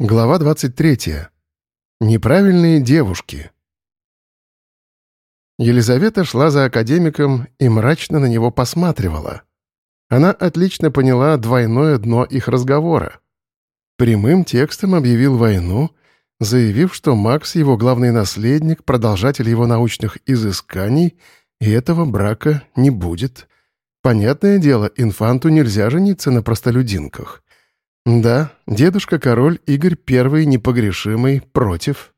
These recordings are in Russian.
Глава 23. Неправильные девушки. Елизавета шла за академиком и мрачно на него посматривала. Она отлично поняла двойное дно их разговора. Прямым текстом объявил войну, заявив, что Макс — его главный наследник, продолжатель его научных изысканий, и этого брака не будет. Понятное дело, инфанту нельзя жениться на простолюдинках. Да, дедушка-король Игорь I непогрешимый против.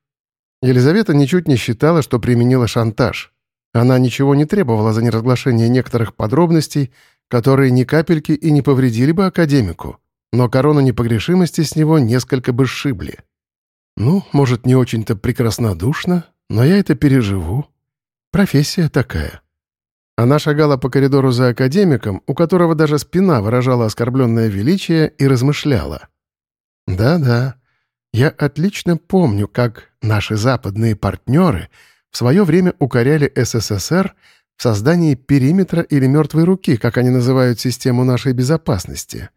Елизавета ничуть не считала, что применила шантаж. Она ничего не требовала за неразглашение некоторых подробностей, которые ни капельки и не повредили бы академику, но корону непогрешимости с него несколько бы сшибли. Ну, может, не очень-то прекраснодушно, но я это переживу. Профессия такая. Она шагала по коридору за академиком, у которого даже спина выражала оскорбленное величие, и размышляла. «Да-да, я отлично помню, как наши западные партнеры в свое время укоряли СССР в создании периметра или мертвой руки, как они называют систему нашей безопасности.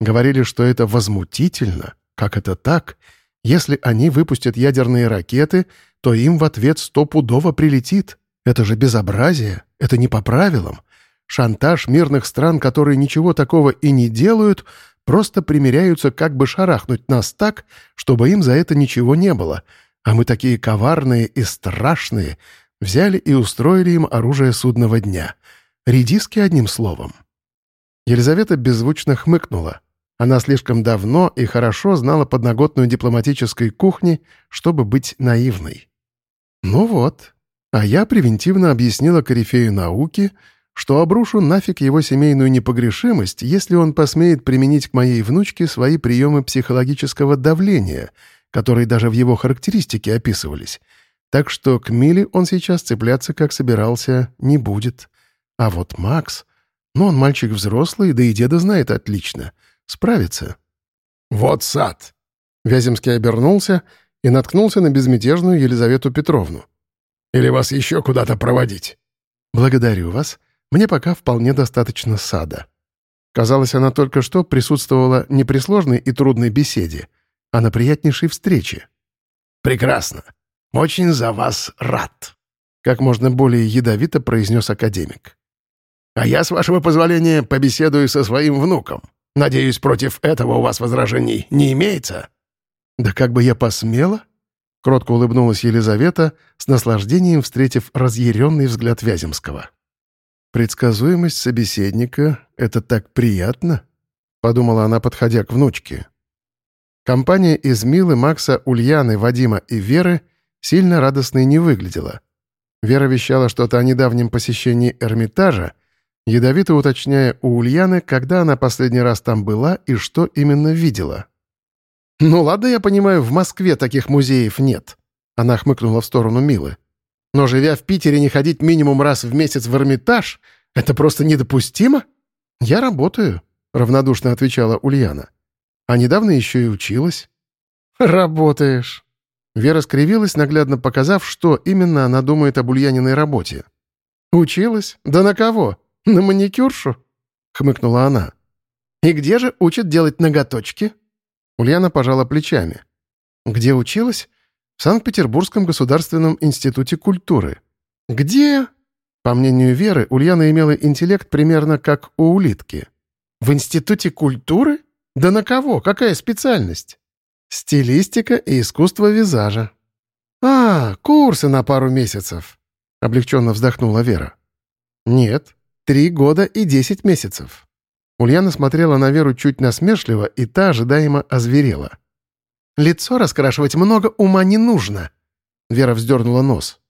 Говорили, что это возмутительно, как это так? Если они выпустят ядерные ракеты, то им в ответ стопудово прилетит. Это же безобразие, это не по правилам. Шантаж мирных стран, которые ничего такого и не делают, просто примеряются как бы шарахнуть нас так, чтобы им за это ничего не было. А мы такие коварные и страшные, взяли и устроили им оружие судного дня. Редиски одним словом. Елизавета беззвучно хмыкнула. Она слишком давно и хорошо знала подноготную дипломатической кухни, чтобы быть наивной. Ну вот, а я превентивно объяснила корифею науки, что обрушу нафиг его семейную непогрешимость, если он посмеет применить к моей внучке свои приемы психологического давления, которые даже в его характеристике описывались. Так что к Миле он сейчас цепляться, как собирался, не будет. А вот Макс... Ну, он мальчик взрослый, да и деда знает отлично. Справится. «Вот сад!» Вяземский обернулся и наткнулся на безмятежную Елизавету Петровну. Или вас еще куда-то проводить?» «Благодарю вас. Мне пока вполне достаточно сада». Казалось, она только что присутствовала не при сложной и трудной беседе, а на приятнейшей встрече. «Прекрасно. Очень за вас рад», — как можно более ядовито произнес академик. «А я, с вашего позволения, побеседую со своим внуком. Надеюсь, против этого у вас возражений не имеется?» «Да как бы я посмела?» Кротко улыбнулась Елизавета, с наслаждением встретив разъяренный взгляд Вяземского. «Предсказуемость собеседника — это так приятно», — подумала она, подходя к внучке. Компания из Милы, Макса, Ульяны, Вадима и Веры сильно радостной не выглядела. Вера вещала что-то о недавнем посещении Эрмитажа, ядовито уточняя у Ульяны, когда она последний раз там была и что именно видела. «Ну ладно, я понимаю, в Москве таких музеев нет», — она хмыкнула в сторону Милы. «Но живя в Питере, не ходить минимум раз в месяц в Эрмитаж — это просто недопустимо?» «Я работаю», — равнодушно отвечала Ульяна. «А недавно еще и училась». «Работаешь». Вера скривилась, наглядно показав, что именно она думает об Ульяниной работе. «Училась? Да на кого? На маникюршу?» — хмыкнула она. «И где же учат делать ноготочки?» Ульяна пожала плечами. «Где училась?» «В Санкт-Петербургском государственном институте культуры». «Где?» По мнению Веры, Ульяна имела интеллект примерно как у улитки. «В институте культуры? Да на кого? Какая специальность?» «Стилистика и искусство визажа». «А, курсы на пару месяцев», — облегченно вздохнула Вера. «Нет, три года и десять месяцев». Ульяна смотрела на Веру чуть насмешливо, и та ожидаемо озверела. «Лицо раскрашивать много ума не нужно», — Вера вздернула нос.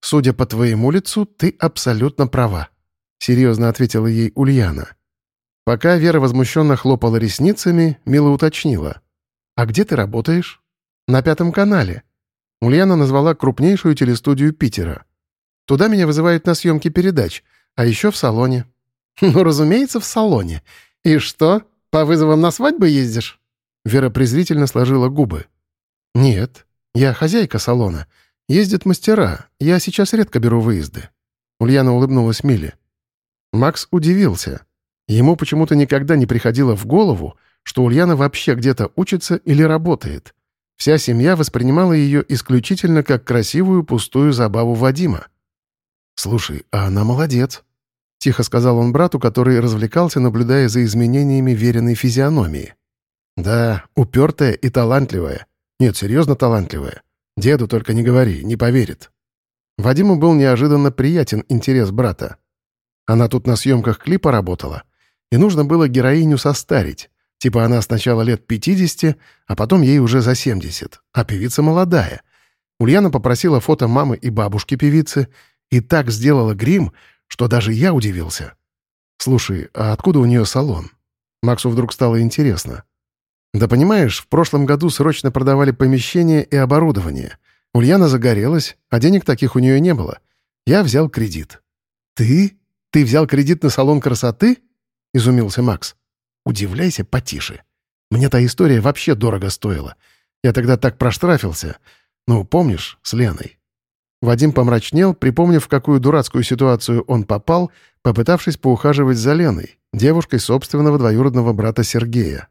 «Судя по твоему лицу, ты абсолютно права», — серьезно ответила ей Ульяна. Пока Вера возмущенно хлопала ресницами, Мила уточнила. «А где ты работаешь?» «На Пятом канале». Ульяна назвала крупнейшую телестудию Питера. «Туда меня вызывают на съемки передач, а еще в салоне. «Ну, разумеется, в салоне. И что, по вызовам на свадьбы ездишь?» Вера презрительно сложила губы. «Нет, я хозяйка салона. Ездят мастера. Я сейчас редко беру выезды». Ульяна улыбнулась Миле. Макс удивился. Ему почему-то никогда не приходило в голову, что Ульяна вообще где-то учится или работает. Вся семья воспринимала ее исключительно как красивую пустую забаву Вадима. «Слушай, а она молодец», — тихо сказал он брату, который развлекался, наблюдая за изменениями веренной физиономии. «Да, упертая и талантливая. Нет, серьезно талантливая. Деду только не говори, не поверит». Вадиму был неожиданно приятен интерес брата. Она тут на съемках клипа работала, и нужно было героиню состарить. Типа она сначала лет 50, а потом ей уже за 70, а певица молодая. Ульяна попросила фото мамы и бабушки певицы и так сделала грим, что даже я удивился. «Слушай, а откуда у нее салон?» Максу вдруг стало интересно. «Да понимаешь, в прошлом году срочно продавали помещение и оборудование. Ульяна загорелась, а денег таких у нее не было. Я взял кредит». «Ты? Ты взял кредит на салон красоты?» — изумился Макс. Удивляйся потише. Мне та история вообще дорого стоила. Я тогда так проштрафился. Ну, помнишь, с Леной?» Вадим помрачнел, припомнив, в какую дурацкую ситуацию он попал, попытавшись поухаживать за Леной, девушкой собственного двоюродного брата Сергея.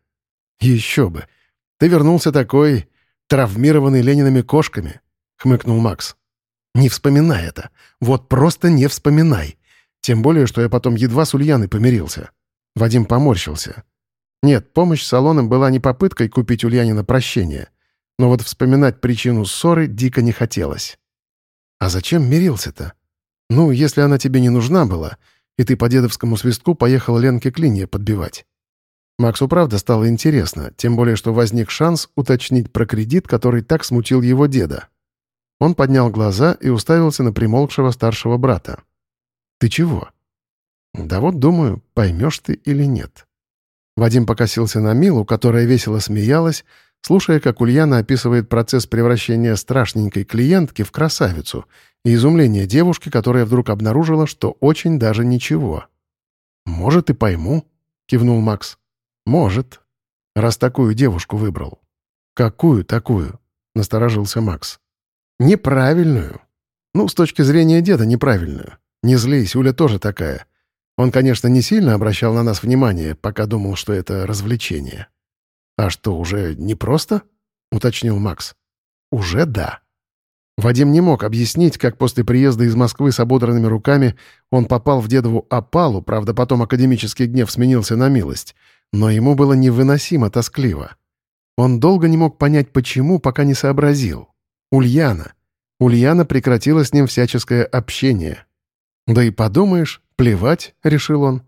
«Еще бы! Ты вернулся такой, травмированный Лениными кошками», — хмыкнул Макс. «Не вспоминай это. Вот просто не вспоминай. Тем более, что я потом едва с Ульяной помирился. Вадим поморщился. Нет, помощь салонам была не попыткой купить Ульянина прощение. Но вот вспоминать причину ссоры дико не хотелось. А зачем мирился-то? Ну, если она тебе не нужна была, и ты по дедовскому свистку поехал Ленке клинья подбивать. Максу правда стало интересно, тем более что возник шанс уточнить про кредит, который так смутил его деда. Он поднял глаза и уставился на примолкшего старшего брата. «Ты чего?» Да вот, думаю, поймешь ты или нет. Вадим покосился на Милу, которая весело смеялась, слушая, как Ульяна описывает процесс превращения страшненькой клиентки в красавицу и изумление девушки, которая вдруг обнаружила, что очень даже ничего. «Может, и пойму», — кивнул Макс. «Может, раз такую девушку выбрал». «Какую такую?» — насторожился Макс. «Неправильную. Ну, с точки зрения деда, неправильную. Не злись, Уля тоже такая. Он, конечно, не сильно обращал на нас внимание, пока думал, что это развлечение. «А что, уже не просто?» — уточнил Макс. «Уже да». Вадим не мог объяснить, как после приезда из Москвы с ободранными руками он попал в дедову опалу, правда, потом академический гнев сменился на милость, но ему было невыносимо тоскливо. Он долго не мог понять, почему, пока не сообразил. Ульяна. Ульяна прекратила с ним всяческое общение. Да и подумаешь, Плевать, решил он.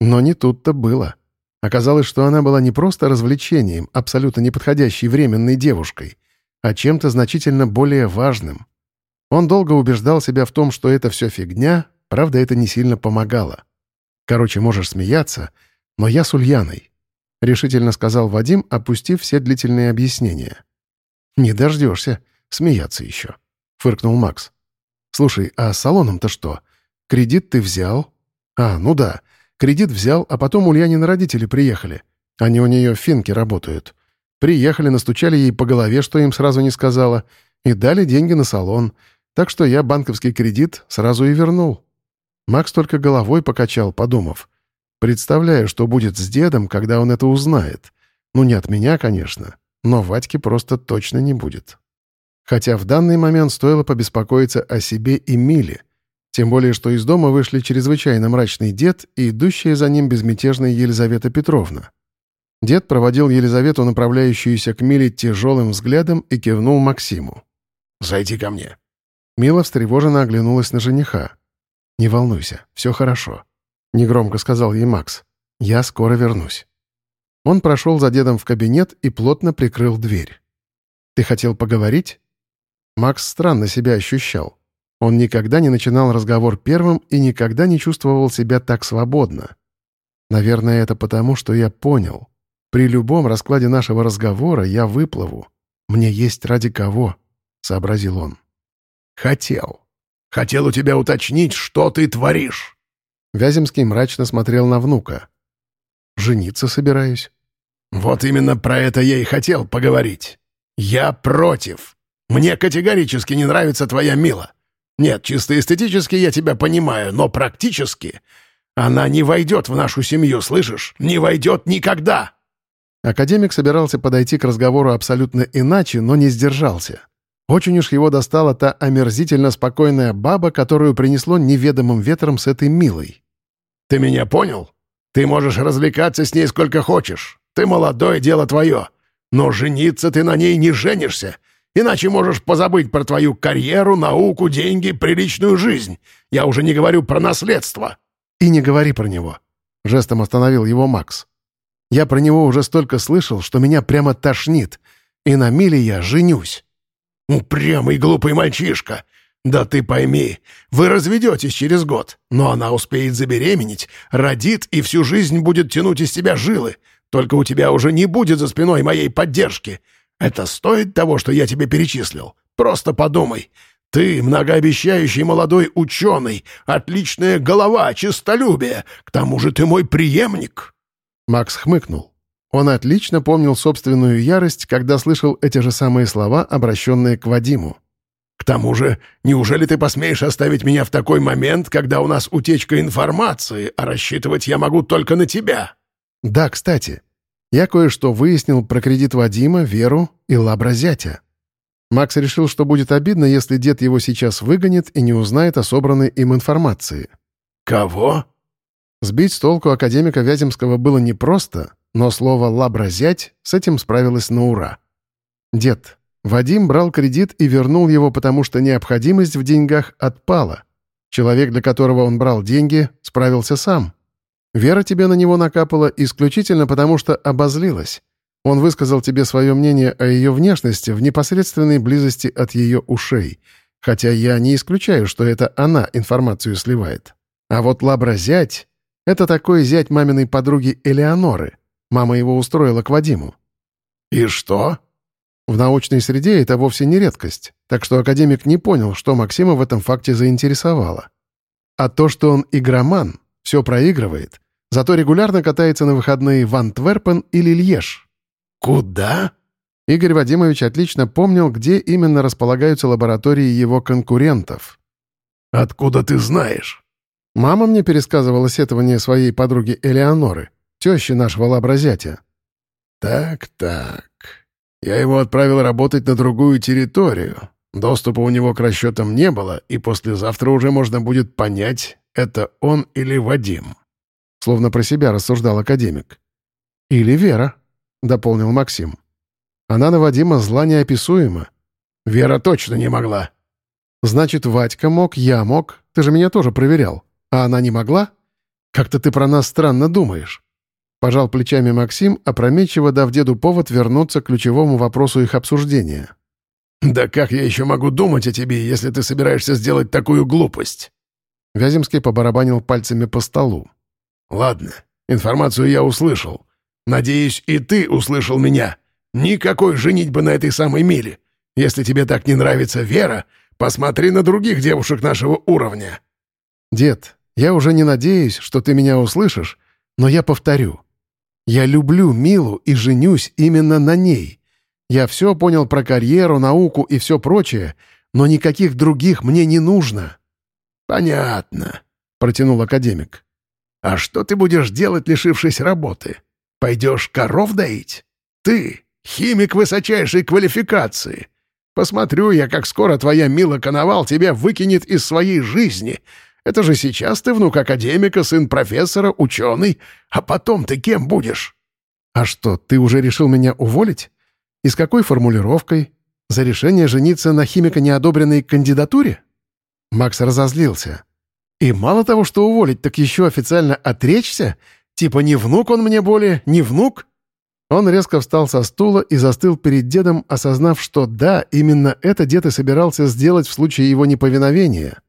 Но не тут-то было. Оказалось, что она была не просто развлечением, абсолютно неподходящей временной девушкой, а чем-то значительно более важным. Он долго убеждал себя в том, что это все фигня, правда, это не сильно помогало. «Короче, можешь смеяться, но я с Ульяной», — решительно сказал Вадим, опустив все длительные объяснения. «Не дождешься. Смеяться еще», — фыркнул Макс. «Слушай, а с салоном-то что? Кредит ты взял? А, ну да. Кредит взял, а потом Ульянины родители приехали. Они у нее в финке работают. Приехали, настучали ей по голове, что им сразу не сказала, и дали деньги на салон. Так что я банковский кредит сразу и вернул. Макс только головой покачал, подумав. Представляю, что будет с дедом, когда он это узнает. Ну, не от меня, конечно, но Вадьки просто точно не будет. Хотя в данный момент стоило побеспокоиться о себе и Миле, тем более, что из дома вышли чрезвычайно мрачный дед и идущая за ним безмятежная Елизавета Петровна. Дед проводил Елизавету, направляющуюся к Миле, тяжелым взглядом и кивнул Максиму. «Зайди ко мне». Мила встревоженно оглянулась на жениха. «Не волнуйся, все хорошо», — негромко сказал ей Макс. «Я скоро вернусь». Он прошел за дедом в кабинет и плотно прикрыл дверь. «Ты хотел поговорить?» Макс странно себя ощущал. Он никогда не начинал разговор первым и никогда не чувствовал себя так свободно. Наверное, это потому, что я понял. При любом раскладе нашего разговора я выплыву. Мне есть ради кого, — сообразил он. «Хотел. Хотел у тебя уточнить, что ты творишь». Вяземский мрачно смотрел на внука. «Жениться собираюсь». «Вот именно про это я и хотел поговорить. Я против. Мне категорически не нравится твоя Мила. Нет, чисто эстетически я тебя понимаю, но практически она не войдет в нашу семью, слышишь? Не войдет никогда!» Академик собирался подойти к разговору абсолютно иначе, но не сдержался. Очень уж его достала та омерзительно спокойная баба, которую принесло неведомым ветром с этой милой. «Ты меня понял? Ты можешь развлекаться с ней сколько хочешь. Ты молодой, дело твое. Но жениться ты на ней не женишься, иначе можешь позабыть про твою карьеру, науку, деньги, приличную жизнь. Я уже не говорю про наследство». «И не говори про него», — жестом остановил его Макс. «Я про него уже столько слышал, что меня прямо тошнит, и на миле я женюсь». «Упрямый глупый мальчишка! Да ты пойми, вы разведетесь через год, но она успеет забеременеть, родит и всю жизнь будет тянуть из тебя жилы. Только у тебя уже не будет за спиной моей поддержки. Это стоит того, что я тебе перечислил? Просто подумай. Ты многообещающий молодой ученый, отличная голова, честолюбие. К тому же ты мой преемник». Макс хмыкнул. Он отлично помнил собственную ярость, когда слышал эти же самые слова, обращенные к Вадиму. «К тому же, неужели ты посмеешь оставить меня в такой момент, когда у нас утечка информации, а рассчитывать я могу только на тебя?» «Да, кстати, я кое-что выяснил про кредит Вадима, Веру и Лабразятя. Макс решил, что будет обидно, если дед его сейчас выгонит и не узнает о собранной им информации. «Кого?» Сбить с толку академика Вяземского было непросто, но слово «лабразять» с этим справилось на ура. «Дед, Вадим брал кредит и вернул его, потому что необходимость в деньгах отпала. Человек, для которого он брал деньги, справился сам. Вера тебе на него накапала исключительно потому, что обозлилась. Он высказал тебе свое мнение о ее внешности в непосредственной близости от ее ушей, хотя я не исключаю, что это она информацию сливает. А вот лабра-зять — это такой зять маминой подруги Элеоноры. Мама его устроила к Вадиму. «И что?» В научной среде это вовсе не редкость, так что академик не понял, что Максима в этом факте заинтересовало. А то, что он игроман, все проигрывает — Зато регулярно катается на выходные в Антверпен или Льеж. «Куда?» Игорь Вадимович отлично помнил, где именно располагаются лаборатории его конкурентов. «Откуда ты знаешь?» Мама мне пересказывала сетование своей подруги Элеоноры, тещи нашего лабразятия. «Так-так. Я его отправил работать на другую территорию. Доступа у него к расчетам не было, и послезавтра уже можно будет понять, это он или Вадим словно про себя рассуждал академик. «Или Вера», — дополнил Максим. «Она на Вадима зла неописуема». «Вера точно не могла». «Значит, Вадька мог, я мог. Ты же меня тоже проверял. А она не могла? Как-то ты про нас странно думаешь». Пожал плечами Максим, опрометчиво дав деду повод вернуться к ключевому вопросу их обсуждения. «Да как я еще могу думать о тебе, если ты собираешься сделать такую глупость?» Вяземский побарабанил пальцами по столу. «Ладно, информацию я услышал. Надеюсь, и ты услышал меня. Никакой женитьбы на этой самой миле. Если тебе так не нравится Вера, посмотри на других девушек нашего уровня». «Дед, я уже не надеюсь, что ты меня услышишь, но я повторю. Я люблю Милу и женюсь именно на ней. Я все понял про карьеру, науку и все прочее, но никаких других мне не нужно». «Понятно», — протянул академик. А что ты будешь делать, лишившись работы? Пойдешь коров доить? Ты — химик высочайшей квалификации. Посмотрю я, как скоро твоя Мила Коновал тебя выкинет из своей жизни. Это же сейчас ты внук академика, сын профессора, ученый. А потом ты кем будешь? А что, ты уже решил меня уволить? И с какой формулировкой? За решение жениться на химико неодобренной кандидатуре? Макс разозлился. И мало того, что уволить, так еще официально отречься? Типа не внук он мне более, не внук? Он резко встал со стула и застыл перед дедом, осознав, что да, именно это дед и собирался сделать в случае его неповиновения.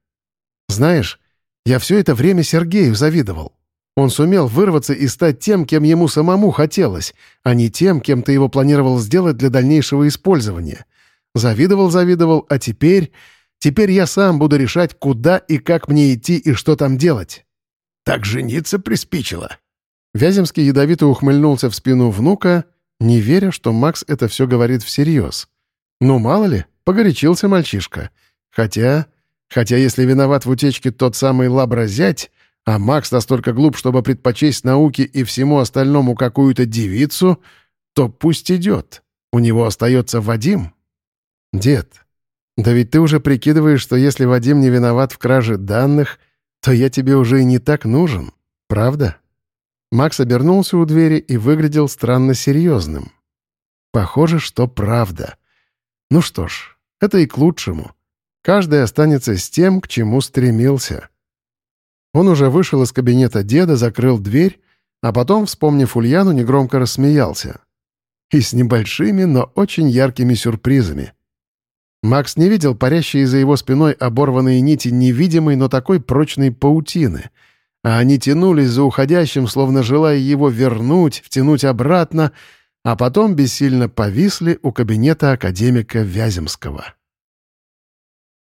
Знаешь, я все это время Сергею завидовал. Он сумел вырваться и стать тем, кем ему самому хотелось, а не тем, кем ты его планировал сделать для дальнейшего использования. Завидовал, завидовал, а теперь... Теперь я сам буду решать, куда и как мне идти и что там делать». «Так жениться приспичило». Вяземский ядовито ухмыльнулся в спину внука, не веря, что Макс это все говорит всерьез. Ну, мало ли, погорячился мальчишка. Хотя... Хотя если виноват в утечке тот самый лабразять, а Макс настолько глуп, чтобы предпочесть науке и всему остальному какую-то девицу, то пусть идет. У него остается Вадим. Дед, да ведь ты уже прикидываешь, что если Вадим не виноват в краже данных, то я тебе уже и не так нужен, правда? Макс обернулся у двери и выглядел странно серьезным. Похоже, что правда. Ну что ж, это и к лучшему. Каждый останется с тем, к чему стремился. Он уже вышел из кабинета деда, закрыл дверь, а потом, вспомнив Ульяну, негромко рассмеялся. И с небольшими, но очень яркими сюрпризами. Макс не видел парящие за его спиной оборванные нити невидимой, но такой прочной паутины — а они тянулись за уходящим, словно желая его вернуть, втянуть обратно, а потом бессильно повисли у кабинета академика Вяземского.